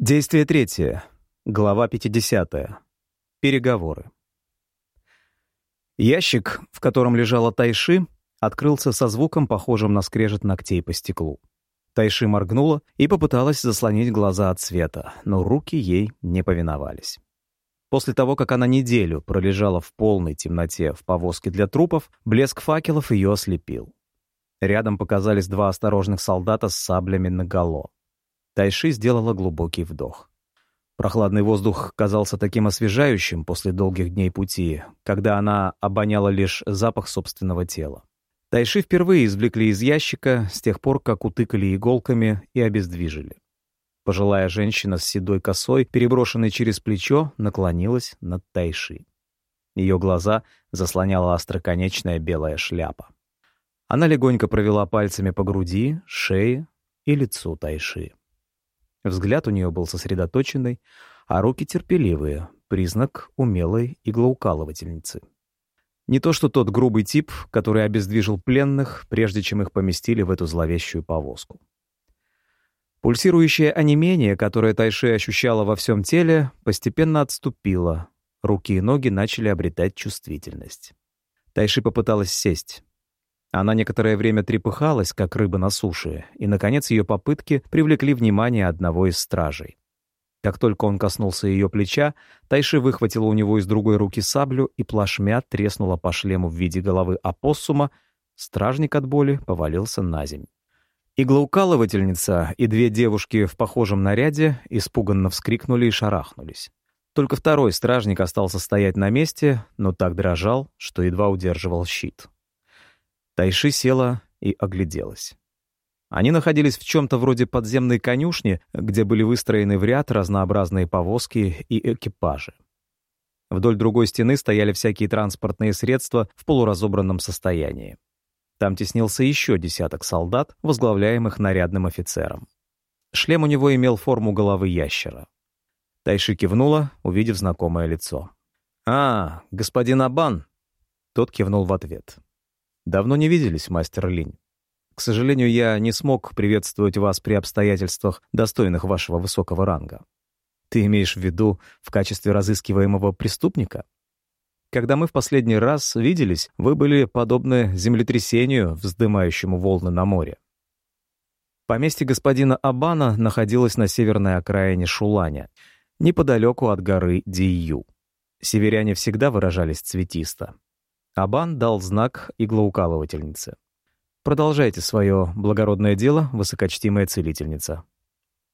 Действие третье. Глава 50. Переговоры. Ящик, в котором лежала Тайши, открылся со звуком, похожим на скрежет ногтей по стеклу. Тайши моргнула и попыталась заслонить глаза от света, но руки ей не повиновались. После того, как она неделю пролежала в полной темноте в повозке для трупов, блеск факелов ее ослепил. Рядом показались два осторожных солдата с саблями наголо. Тайши сделала глубокий вдох. Прохладный воздух казался таким освежающим после долгих дней пути, когда она обоняла лишь запах собственного тела. Тайши впервые извлекли из ящика с тех пор, как утыкали иголками и обездвижили. Пожилая женщина с седой косой, переброшенной через плечо, наклонилась над Тайши. Ее глаза заслоняла остроконечная белая шляпа. Она легонько провела пальцами по груди, шее и лицу Тайши. Взгляд у нее был сосредоточенный, а руки терпеливые, признак умелой иглоукалывательницы. Не то что тот грубый тип, который обездвижил пленных, прежде чем их поместили в эту зловещую повозку. Пульсирующее онемение, которое Тайши ощущала во всем теле, постепенно отступило. Руки и ноги начали обретать чувствительность. Тайши попыталась сесть. Она некоторое время трепыхалась, как рыба на суше, и, наконец, ее попытки привлекли внимание одного из стражей. Как только он коснулся ее плеча, Тайши выхватила у него из другой руки саблю и плашмя треснула по шлему в виде головы опоссума, стражник от боли повалился на земь. Иглоукалывательница и две девушки в похожем наряде испуганно вскрикнули и шарахнулись. Только второй стражник остался стоять на месте, но так дрожал, что едва удерживал щит. Тайши села и огляделась. Они находились в чем-то вроде подземной конюшни, где были выстроены в ряд разнообразные повозки и экипажи. Вдоль другой стены стояли всякие транспортные средства в полуразобранном состоянии. Там теснился еще десяток солдат, возглавляемых нарядным офицером. Шлем у него имел форму головы ящера. Тайши кивнула, увидев знакомое лицо. «А, господин Абан!» Тот кивнул в ответ. Давно не виделись, мастер Линь. К сожалению, я не смог приветствовать вас при обстоятельствах, достойных вашего высокого ранга. Ты имеешь в виду в качестве разыскиваемого преступника? Когда мы в последний раз виделись, вы были подобны землетрясению, вздымающему волны на море. Поместье господина Абана находилось на северной окраине Шуланя, неподалеку от горы Дию. Северяне всегда выражались цветисто. Абан дал знак иглоукалывательнице. «Продолжайте свое благородное дело, высокочтимая целительница».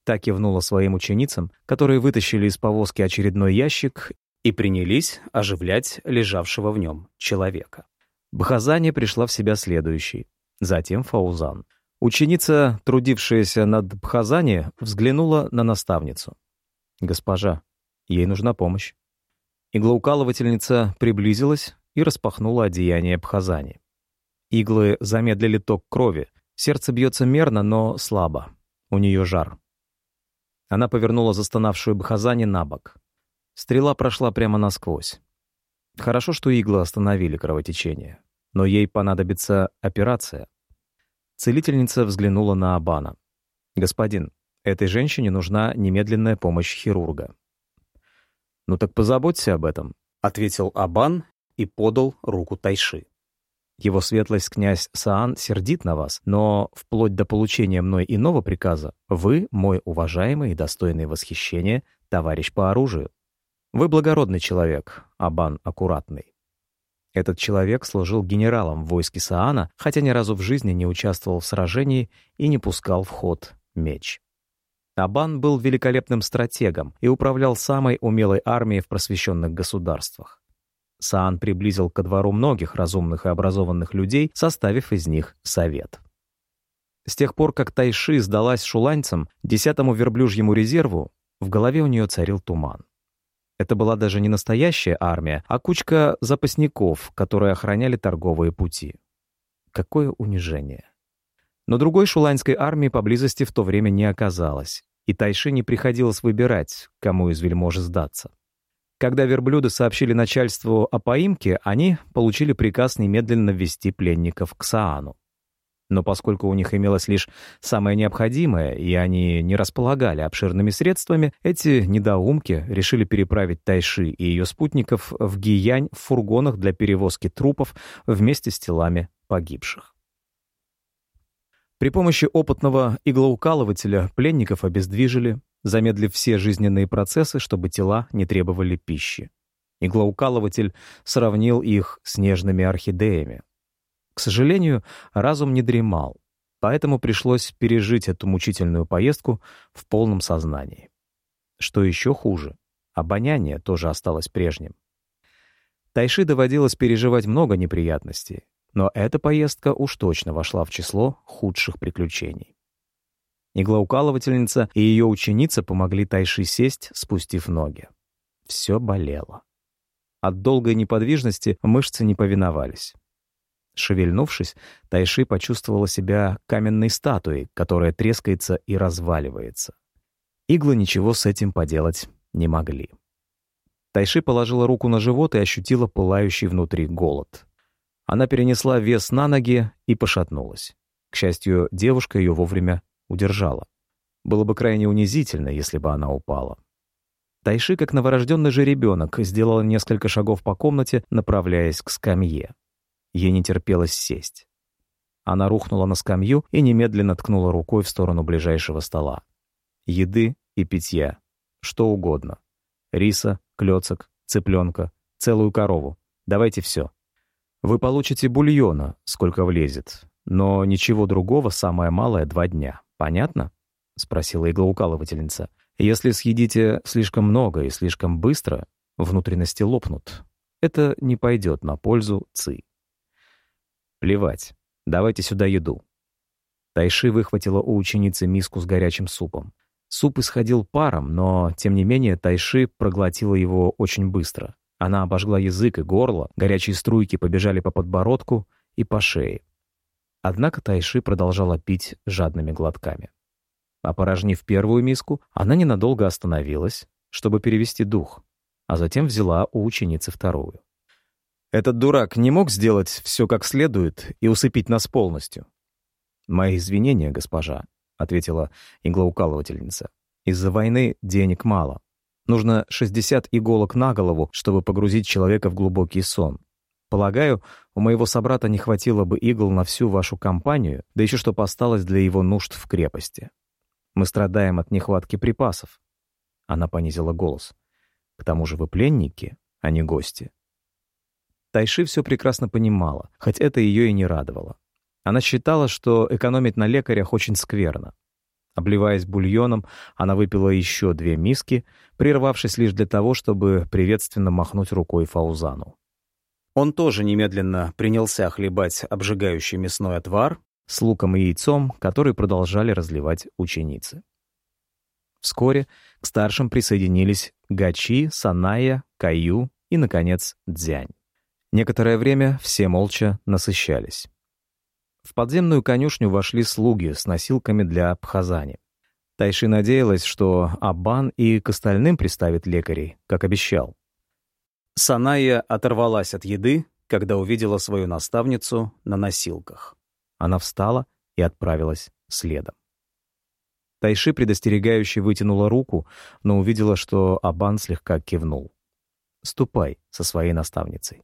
Так кивнула своим ученицам, которые вытащили из повозки очередной ящик и принялись оживлять лежавшего в нем человека. Бхазани пришла в себя следующей, затем Фаузан. Ученица, трудившаяся над Бхазани, взглянула на наставницу. «Госпожа, ей нужна помощь». Иглоукалывательница приблизилась и распахнула одеяние Бхазани. Иглы замедлили ток крови. Сердце бьется мерно, но слабо. У нее жар. Она повернула застонавшую Бхазани на бок. Стрела прошла прямо насквозь. Хорошо, что иглы остановили кровотечение. Но ей понадобится операция. Целительница взглянула на Абана. «Господин, этой женщине нужна немедленная помощь хирурга». «Ну так позаботься об этом», — ответил Абан и подал руку Тайши. Его светлость князь Саан сердит на вас, но вплоть до получения мной иного приказа вы мой уважаемый и достойный восхищения товарищ по оружию. Вы благородный человек, Абан аккуратный. Этот человек служил генералом в войске Саана, хотя ни разу в жизни не участвовал в сражении и не пускал в ход меч. Абан был великолепным стратегом и управлял самой умелой армией в просвещенных государствах. Саан приблизил ко двору многих разумных и образованных людей, составив из них совет. С тех пор, как Тайши сдалась шуланьцам, десятому верблюжьему резерву, в голове у нее царил туман. Это была даже не настоящая армия, а кучка запасников, которые охраняли торговые пути. Какое унижение. Но другой шуланьской армии поблизости в то время не оказалось, и Тайши не приходилось выбирать, кому из вельможи сдаться. Когда верблюды сообщили начальству о поимке, они получили приказ немедленно ввести пленников к Саану. Но поскольку у них имелось лишь самое необходимое, и они не располагали обширными средствами, эти недоумки решили переправить Тайши и ее спутников в Гиянь в фургонах для перевозки трупов вместе с телами погибших. При помощи опытного иглоукалывателя пленников обездвижили, замедлив все жизненные процессы, чтобы тела не требовали пищи. Иглоукалыватель сравнил их с нежными орхидеями. К сожалению, разум не дремал, поэтому пришлось пережить эту мучительную поездку в полном сознании. Что еще хуже, обоняние тоже осталось прежним. Тайши доводилось переживать много неприятностей, но эта поездка уж точно вошла в число худших приключений. Иглоукалывательница и ее ученица помогли Тайши сесть, спустив ноги. Все болело. От долгой неподвижности мышцы не повиновались. Шевельнувшись, Тайши почувствовала себя каменной статуей, которая трескается и разваливается. Иглы ничего с этим поделать не могли. Тайши положила руку на живот и ощутила пылающий внутри голод. Она перенесла вес на ноги и пошатнулась. К счастью, девушка ее вовремя удержала. Было бы крайне унизительно, если бы она упала. Тайши, как новорожденный же ребенок, сделала несколько шагов по комнате, направляясь к скамье. Ей не терпелось сесть. Она рухнула на скамью и немедленно ткнула рукой в сторону ближайшего стола. Еды и питья. Что угодно. Риса, клёцок, цыпленка, целую корову. Давайте все. Вы получите бульона, сколько влезет. Но ничего другого самое малое два дня. Понятно? Спросила иглоукалывательница. Если съедите слишком много и слишком быстро, внутренности лопнут. Это не пойдет на пользу ЦИ. Плевать. Давайте сюда еду. Тайши выхватила у ученицы миску с горячим супом. Суп исходил паром, но, тем не менее, Тайши проглотила его очень быстро. Она обожгла язык и горло, горячие струйки побежали по подбородку и по шее. Однако Тайши продолжала пить жадными глотками. Опорожнив первую миску, она ненадолго остановилась, чтобы перевести дух, а затем взяла у ученицы вторую. Этот дурак не мог сделать все как следует и усыпить нас полностью. «Мои извинения, госпожа», — ответила иглоукалывательница. «Из-за войны денег мало. Нужно 60 иголок на голову, чтобы погрузить человека в глубокий сон. Полагаю, у моего собрата не хватило бы игл на всю вашу компанию, да еще что осталось для его нужд в крепости. Мы страдаем от нехватки припасов». Она понизила голос. «К тому же вы пленники, а не гости. Тайши все прекрасно понимала, хоть это ее и не радовало. Она считала, что экономить на лекарях очень скверно. Обливаясь бульоном, она выпила еще две миски, прервавшись лишь для того, чтобы приветственно махнуть рукой Фаузану. Он тоже немедленно принялся хлебать обжигающий мясной отвар с луком и яйцом, который продолжали разливать ученицы. Вскоре к старшим присоединились Гачи, Саная, Каю и, наконец, Дзянь. Некоторое время все молча насыщались. В подземную конюшню вошли слуги с носилками для Пхазани. Тайши надеялась, что Абан и к остальным приставит лекарей, как обещал. Саная оторвалась от еды, когда увидела свою наставницу на носилках. Она встала и отправилась следом. Тайши предостерегающе вытянула руку, но увидела, что Абан слегка кивнул. «Ступай со своей наставницей».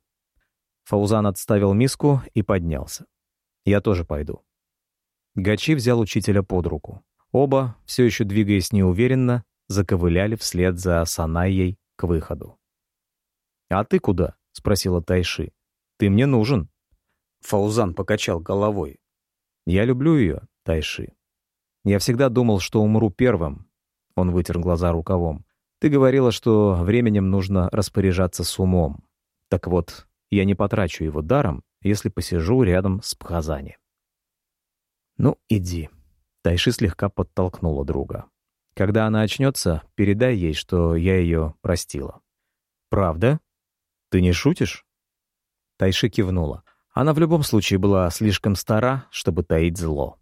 Фаузан отставил миску и поднялся. «Я тоже пойду». Гачи взял учителя под руку. Оба, все еще двигаясь неуверенно, заковыляли вслед за Санайей к выходу. «А ты куда?» — спросила Тайши. «Ты мне нужен». Фаузан покачал головой. «Я люблю ее, Тайши. Я всегда думал, что умру первым». Он вытер глаза рукавом. «Ты говорила, что временем нужно распоряжаться с умом. Так вот, я не потрачу его даром, если посижу рядом с Пхазани. «Ну, иди». Тайши слегка подтолкнула друга. «Когда она очнется, передай ей, что я ее простила». «Правда? Ты не шутишь?» Тайши кивнула. Она в любом случае была слишком стара, чтобы таить зло.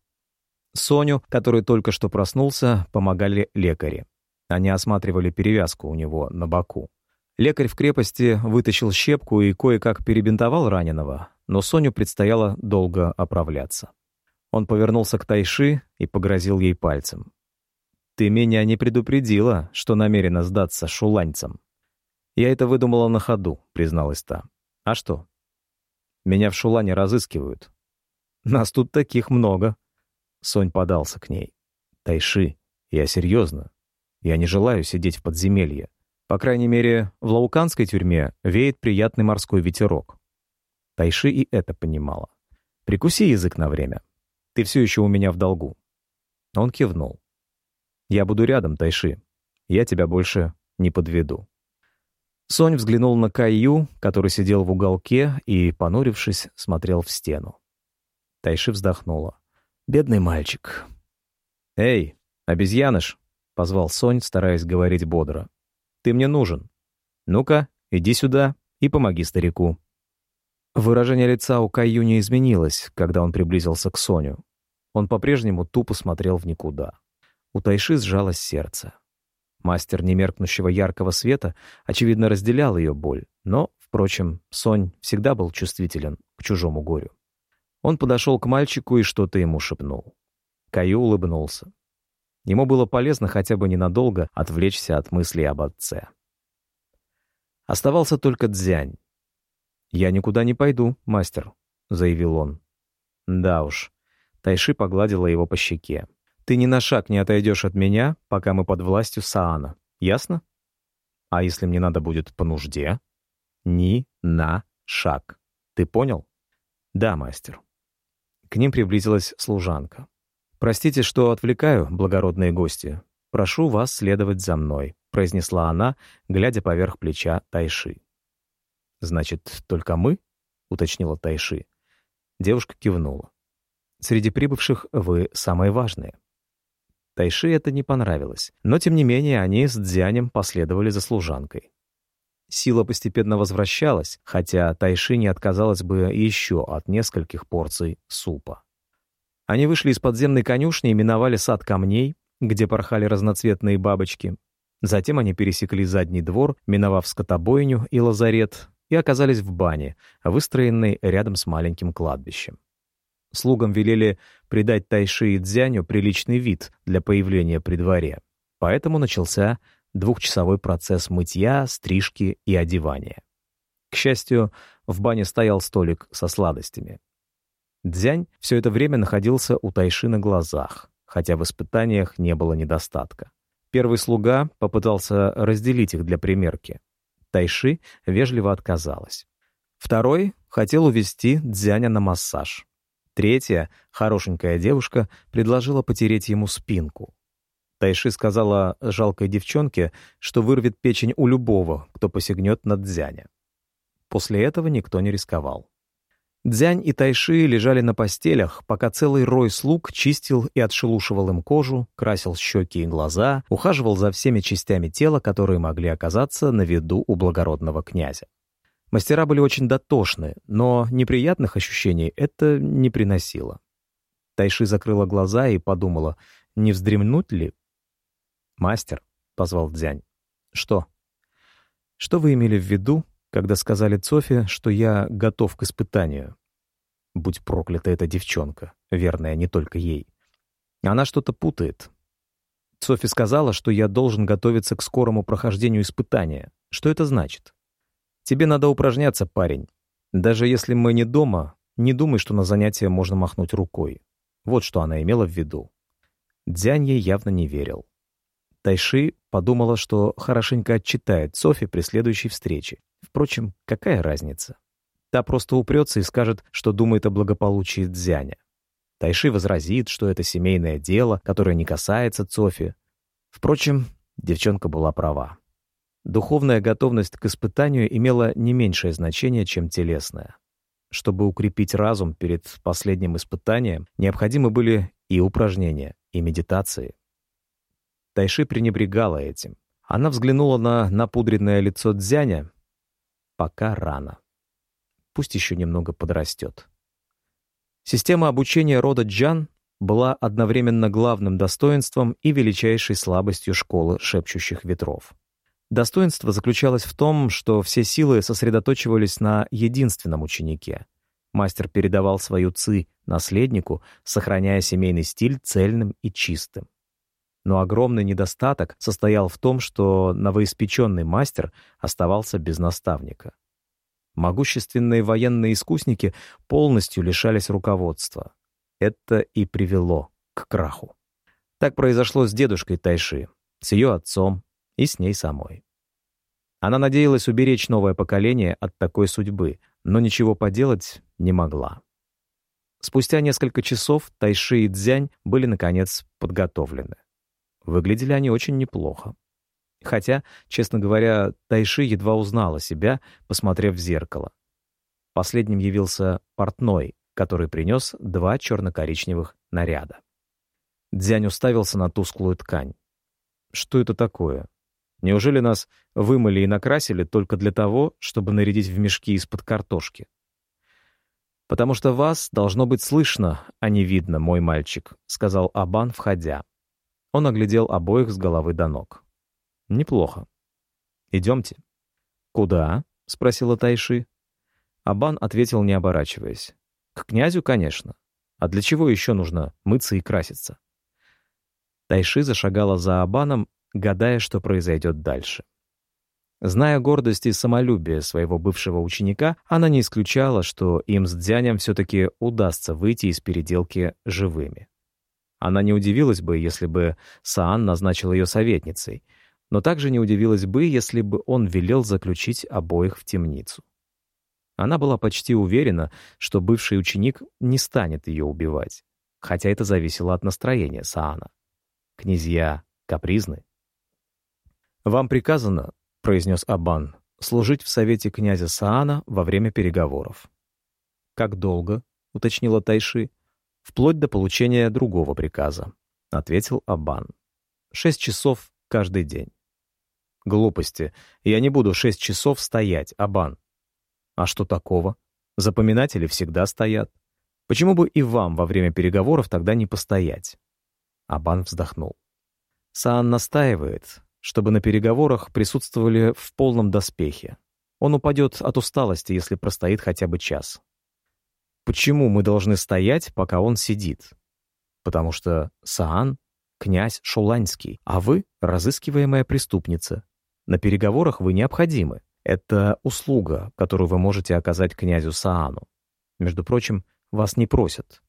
Соню, который только что проснулся, помогали лекари. Они осматривали перевязку у него на боку. Лекарь в крепости вытащил щепку и кое-как перебинтовал раненого, но Соню предстояло долго оправляться. Он повернулся к Тайши и погрозил ей пальцем. «Ты меня не предупредила, что намерена сдаться шуланьцам». «Я это выдумала на ходу», — призналась та. «А что?» «Меня в шулане разыскивают». «Нас тут таких много». Сонь подался к ней. «Тайши, я серьезно. Я не желаю сидеть в подземелье. По крайней мере, в лауканской тюрьме веет приятный морской ветерок. Тайши и это понимала. «Прикуси язык на время. Ты все еще у меня в долгу». Он кивнул. «Я буду рядом, Тайши. Я тебя больше не подведу». Сонь взглянул на Каю, который сидел в уголке и, понурившись, смотрел в стену. Тайши вздохнула. «Бедный мальчик». «Эй, обезьяныш!» — позвал Сонь, стараясь говорить бодро. «Ты мне нужен. Ну-ка, иди сюда и помоги старику». Выражение лица у Каю не изменилось, когда он приблизился к Соню. Он по-прежнему тупо смотрел в никуда. У Тайши сжалось сердце. Мастер немеркнущего яркого света, очевидно, разделял ее боль, но, впрочем, Сонь всегда был чувствителен к чужому горю. Он подошел к мальчику и что-то ему шепнул. Каю улыбнулся. Ему было полезно хотя бы ненадолго отвлечься от мыслей об отце. Оставался только Дзянь. «Я никуда не пойду, мастер», — заявил он. «Да уж». Тайши погладила его по щеке. «Ты ни на шаг не отойдешь от меня, пока мы под властью Саана. Ясно? А если мне надо будет по нужде?» «Ни на шаг. Ты понял?» «Да, мастер». К ним приблизилась служанка. «Простите, что отвлекаю, благородные гости. Прошу вас следовать за мной», — произнесла она, глядя поверх плеча Тайши. «Значит, только мы?» — уточнила Тайши. Девушка кивнула. «Среди прибывших вы самые важные». Тайши это не понравилось, но тем не менее они с Дзянем последовали за служанкой. Сила постепенно возвращалась, хотя Тайши не отказалась бы еще от нескольких порций супа. Они вышли из подземной конюшни и миновали сад камней, где порхали разноцветные бабочки. Затем они пересекли задний двор, миновав скотобойню и лазарет, и оказались в бане, выстроенной рядом с маленьким кладбищем. Слугам велели придать Тайши и Дзяню приличный вид для появления при дворе, поэтому начался двухчасовой процесс мытья, стрижки и одевания. К счастью, в бане стоял столик со сладостями. Дзянь все это время находился у Тайши на глазах, хотя в испытаниях не было недостатка. Первый слуга попытался разделить их для примерки, Тайши вежливо отказалась. Второй хотел увести Дзяня на массаж. Третья, хорошенькая девушка, предложила потереть ему спинку. Тайши сказала жалкой девчонке, что вырвет печень у любого, кто посягнет на Дзяня. После этого никто не рисковал. Дзянь и Тайши лежали на постелях, пока целый рой слуг чистил и отшелушивал им кожу, красил щеки и глаза, ухаживал за всеми частями тела, которые могли оказаться на виду у благородного князя. Мастера были очень дотошны, но неприятных ощущений это не приносило. Тайши закрыла глаза и подумала, не вздремнуть ли? «Мастер», — позвал Дзянь. «Что?» «Что вы имели в виду, когда сказали Цофе, что я готов к испытанию. Будь проклята эта девчонка, верная не только ей. Она что-то путает. Софи сказала, что я должен готовиться к скорому прохождению испытания. Что это значит? Тебе надо упражняться, парень. Даже если мы не дома, не думай, что на занятие можно махнуть рукой. Вот что она имела в виду. Дзянь ей явно не верил. Тайши подумала, что хорошенько отчитает Софи при следующей встрече. Впрочем, какая разница? Та просто упрется и скажет, что думает о благополучии Дзяня. Тайши возразит, что это семейное дело, которое не касается Цофи. Впрочем, девчонка была права. Духовная готовность к испытанию имела не меньшее значение, чем телесная. Чтобы укрепить разум перед последним испытанием, необходимы были и упражнения, и медитации. Тайши пренебрегала этим. Она взглянула на напудренное лицо Дзяня Пока рано. Пусть еще немного подрастет. Система обучения рода Джан была одновременно главным достоинством и величайшей слабостью школы шепчущих ветров. Достоинство заключалось в том, что все силы сосредоточивались на единственном ученике. Мастер передавал свою ци наследнику, сохраняя семейный стиль цельным и чистым. Но огромный недостаток состоял в том, что новоиспеченный мастер оставался без наставника. Могущественные военные искусники полностью лишались руководства. Это и привело к краху. Так произошло с дедушкой Тайши, с ее отцом и с ней самой. Она надеялась уберечь новое поколение от такой судьбы, но ничего поделать не могла. Спустя несколько часов Тайши и Цзянь были, наконец, подготовлены. Выглядели они очень неплохо. Хотя, честно говоря, Тайши едва узнала себя, посмотрев в зеркало. Последним явился портной, который принес два черно-коричневых наряда. Дзянь уставился на тусклую ткань. Что это такое? Неужели нас вымыли и накрасили только для того, чтобы нарядить в мешки из-под картошки? «Потому что вас должно быть слышно, а не видно, мой мальчик», — сказал Абан, входя. Он оглядел обоих с головы до ног. «Неплохо. Идемте». «Куда?» — спросила Тайши. Абан ответил, не оборачиваясь. «К князю, конечно. А для чего еще нужно мыться и краситься?» Тайши зашагала за Абаном, гадая, что произойдет дальше. Зная гордость и самолюбие своего бывшего ученика, она не исключала, что им с Дзянем все-таки удастся выйти из переделки живыми. Она не удивилась бы, если бы Саан назначил ее советницей, но также не удивилась бы, если бы он велел заключить обоих в темницу. Она была почти уверена, что бывший ученик не станет ее убивать, хотя это зависело от настроения Саана. Князья капризны. «Вам приказано, — произнес Абан, — служить в совете князя Саана во время переговоров». «Как долго?» — уточнила Тайши. «Вплоть до получения другого приказа», — ответил Абан. «Шесть часов каждый день». «Глупости. Я не буду шесть часов стоять, Абан». «А что такого? Запоминатели всегда стоят. Почему бы и вам во время переговоров тогда не постоять?» Абан вздохнул. Саан настаивает, чтобы на переговорах присутствовали в полном доспехе. Он упадет от усталости, если простоит хотя бы час. Почему мы должны стоять, пока он сидит? Потому что Саан — князь Шуланьский, а вы — разыскиваемая преступница. На переговорах вы необходимы. Это услуга, которую вы можете оказать князю Саану. Между прочим, вас не просят.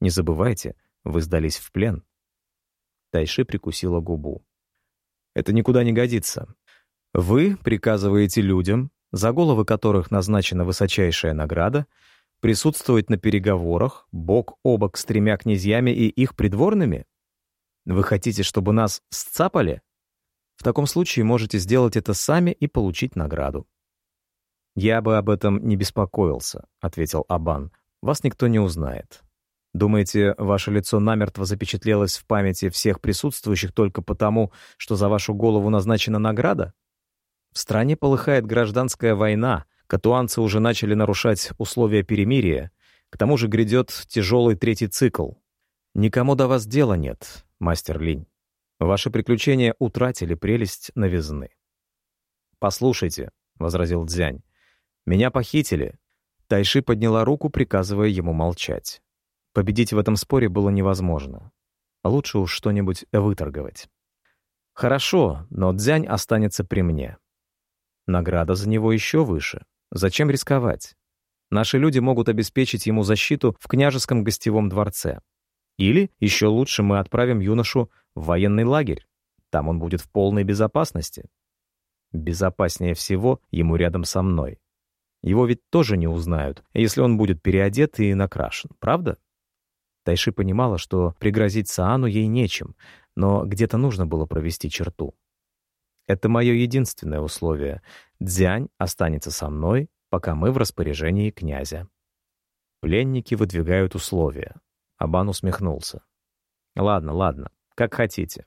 Не забывайте, вы сдались в плен. Тайши прикусила губу. Это никуда не годится. Вы приказываете людям, за головы которых назначена высочайшая награда, присутствовать на переговорах бок о бок с тремя князьями и их придворными? Вы хотите, чтобы нас сцапали? В таком случае можете сделать это сами и получить награду. «Я бы об этом не беспокоился», — ответил Абан. «Вас никто не узнает. Думаете, ваше лицо намертво запечатлелось в памяти всех присутствующих только потому, что за вашу голову назначена награда? В стране полыхает гражданская война, катуанцы уже начали нарушать условия перемирия, к тому же грядет тяжелый третий цикл. Никому до вас дела нет, мастер Линь. Ваши приключения утратили прелесть новизны. «Послушайте», — возразил Дзянь, — «меня похитили». Тайши подняла руку, приказывая ему молчать. Победить в этом споре было невозможно. Лучше уж что-нибудь выторговать. Хорошо, но Дзянь останется при мне. Награда за него еще выше. Зачем рисковать? Наши люди могут обеспечить ему защиту в княжеском гостевом дворце. Или, еще лучше, мы отправим юношу в военный лагерь. Там он будет в полной безопасности. Безопаснее всего ему рядом со мной. Его ведь тоже не узнают, если он будет переодет и накрашен, правда? Тайши понимала, что пригрозить Саану ей нечем, но где-то нужно было провести черту. Это мое единственное условие. Дзянь останется со мной, пока мы в распоряжении князя. Пленники выдвигают условия. Абан усмехнулся. Ладно, ладно, как хотите.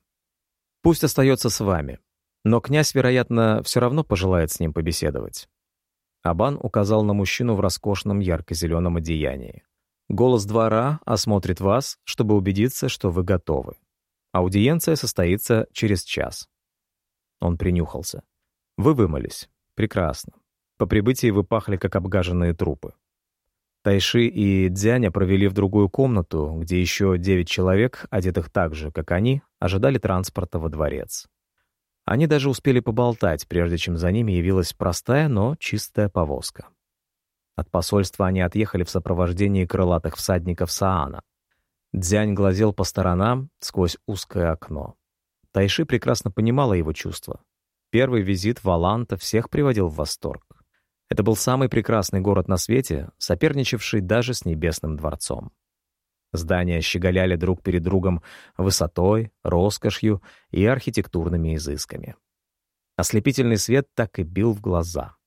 Пусть остается с вами. Но князь, вероятно, все равно пожелает с ним побеседовать. Абан указал на мужчину в роскошном ярко-зеленом одеянии. Голос двора осмотрит вас, чтобы убедиться, что вы готовы. Аудиенция состоится через час. Он принюхался. Вы вымылись. Прекрасно. По прибытии вы пахли, как обгаженные трупы. Тайши и Дзяня провели в другую комнату, где еще девять человек, одетых так же, как они, ожидали транспорта во дворец. Они даже успели поболтать, прежде чем за ними явилась простая, но чистая повозка. От посольства они отъехали в сопровождении крылатых всадников Саана. Дзянь глазел по сторонам сквозь узкое окно. Тайши прекрасно понимала его чувства. Первый визит Валанта всех приводил в восторг. Это был самый прекрасный город на свете, соперничавший даже с Небесным дворцом. Здания щеголяли друг перед другом высотой, роскошью и архитектурными изысками. Ослепительный свет так и бил в глаза.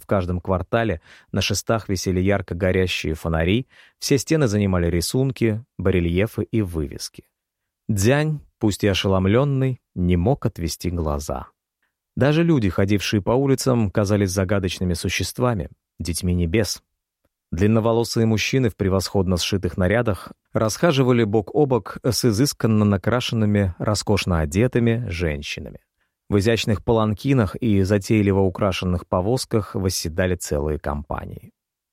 В каждом квартале на шестах висели ярко горящие фонари, все стены занимали рисунки, барельефы и вывески. Дзянь, пусть и ошеломленный, не мог отвести глаза. Даже люди, ходившие по улицам, казались загадочными существами, детьми небес. Длинноволосые мужчины в превосходно сшитых нарядах расхаживали бок о бок с изысканно накрашенными, роскошно одетыми женщинами. В изящных паланкинах и затейливо украшенных повозках восседали целые компании.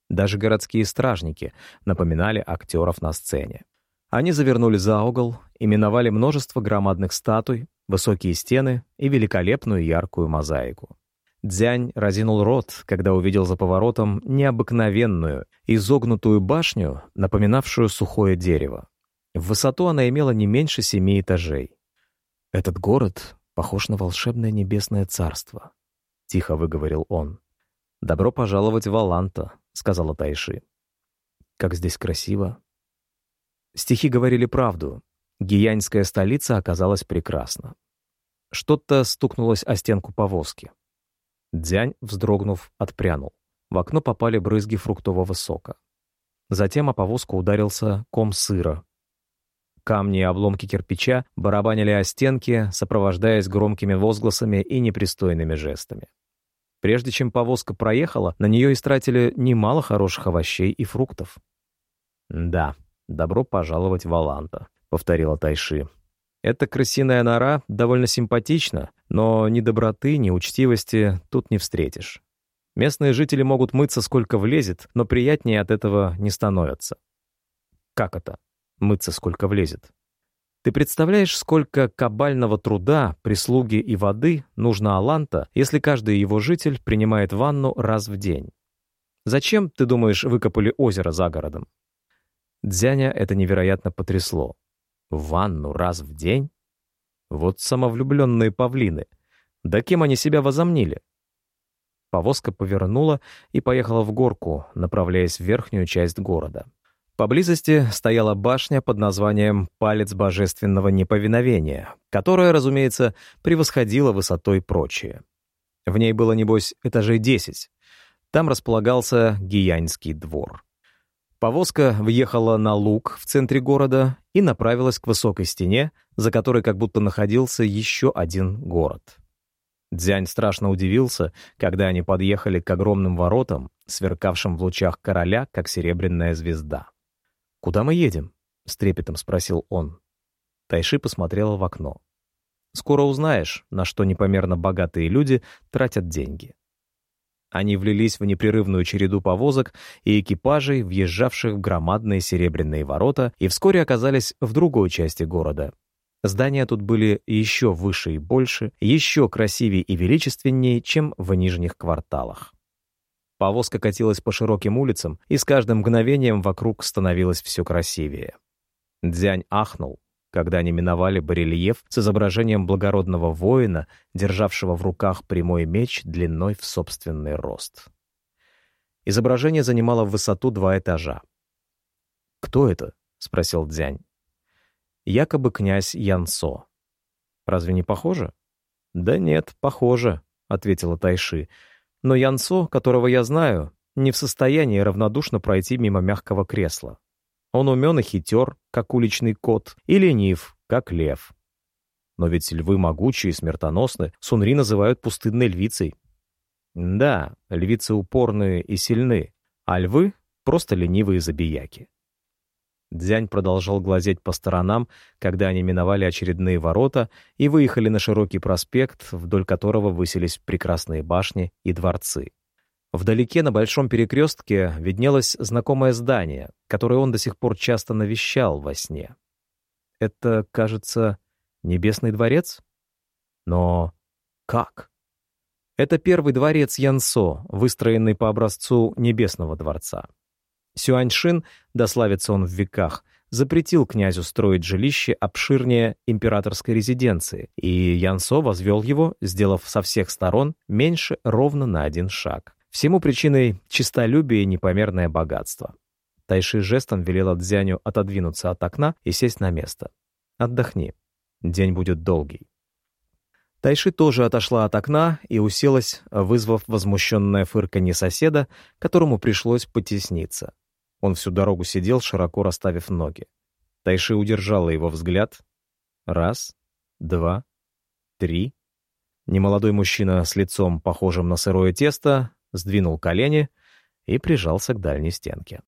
Даже городские стражники напоминали актеров на сцене. Они завернули за угол и миновали множество громадных статуй, высокие стены и великолепную яркую мозаику. Дзянь разинул рот, когда увидел за поворотом необыкновенную, изогнутую башню, напоминавшую сухое дерево. В высоту она имела не меньше семи этажей. Этот город похож на волшебное небесное царство», — тихо выговорил он. «Добро пожаловать в Аланта», — сказала Тайши. «Как здесь красиво». Стихи говорили правду. Гияньская столица оказалась прекрасна. Что-то стукнулось о стенку повозки. Дзянь, вздрогнув, отпрянул. В окно попали брызги фруктового сока. Затем о повозку ударился ком сыра, Камни и обломки кирпича барабанили о стенки, сопровождаясь громкими возгласами и непристойными жестами. Прежде чем повозка проехала, на нее истратили немало хороших овощей и фруктов. «Да, добро пожаловать в Аланта», — повторила Тайши. «Эта крысиная нора довольно симпатична, но ни доброты, ни учтивости тут не встретишь. Местные жители могут мыться сколько влезет, но приятнее от этого не становятся». «Как это?» Мыться сколько влезет. Ты представляешь, сколько кабального труда, прислуги и воды нужно Аланта, если каждый его житель принимает ванну раз в день? Зачем, ты думаешь, выкопали озеро за городом? Дзяня это невероятно потрясло. Ванну раз в день? Вот самовлюбленные павлины. Да кем они себя возомнили? Повозка повернула и поехала в горку, направляясь в верхнюю часть города. Поблизости стояла башня под названием «Палец божественного неповиновения», которая, разумеется, превосходила высотой прочие. В ней было, небось, этажей десять. Там располагался Гияньский двор. Повозка въехала на луг в центре города и направилась к высокой стене, за которой как будто находился еще один город. Дзянь страшно удивился, когда они подъехали к огромным воротам, сверкавшим в лучах короля, как серебряная звезда. «Куда мы едем?» — с трепетом спросил он. Тайши посмотрела в окно. «Скоро узнаешь, на что непомерно богатые люди тратят деньги». Они влились в непрерывную череду повозок и экипажей, въезжавших в громадные серебряные ворота, и вскоре оказались в другой части города. Здания тут были еще выше и больше, еще красивее и величественнее, чем в нижних кварталах. Повозка катилась по широким улицам, и с каждым мгновением вокруг становилось все красивее. Дзянь ахнул, когда они миновали барельеф с изображением благородного воина, державшего в руках прямой меч длиной в собственный рост. Изображение занимало в высоту два этажа. «Кто это?» — спросил Дзянь. «Якобы князь Янсо». «Разве не похоже?» «Да нет, похоже», — ответила Тайши. Но Янсо, которого я знаю, не в состоянии равнодушно пройти мимо мягкого кресла. Он умен и хитер, как уличный кот, и ленив, как лев. Но ведь львы могучие и смертоносны, Сунри называют пустынной львицей. Да, львицы упорные и сильны, а львы — просто ленивые забияки. Дзянь продолжал глазеть по сторонам, когда они миновали очередные ворота и выехали на широкий проспект, вдоль которого высились прекрасные башни и дворцы. Вдалеке на большом перекрестке виднелось знакомое здание, которое он до сих пор часто навещал во сне. Это, кажется, Небесный дворец? Но как? Это первый дворец Янсо, выстроенный по образцу Небесного дворца. Сюаньшин, дославится он в веках, запретил князю строить жилище обширнее императорской резиденции, и Янсо возвел его, сделав со всех сторон меньше ровно на один шаг. Всему причиной чистолюбие и непомерное богатство. Тайши жестом велел Дзяню отодвинуться от окна и сесть на место. «Отдохни. День будет долгий». Тайши тоже отошла от окна и уселась, вызвав возмущенное фырканье соседа, которому пришлось потесниться. Он всю дорогу сидел, широко расставив ноги. Тайши удержала его взгляд. Раз, два, три. Немолодой мужчина с лицом, похожим на сырое тесто, сдвинул колени и прижался к дальней стенке.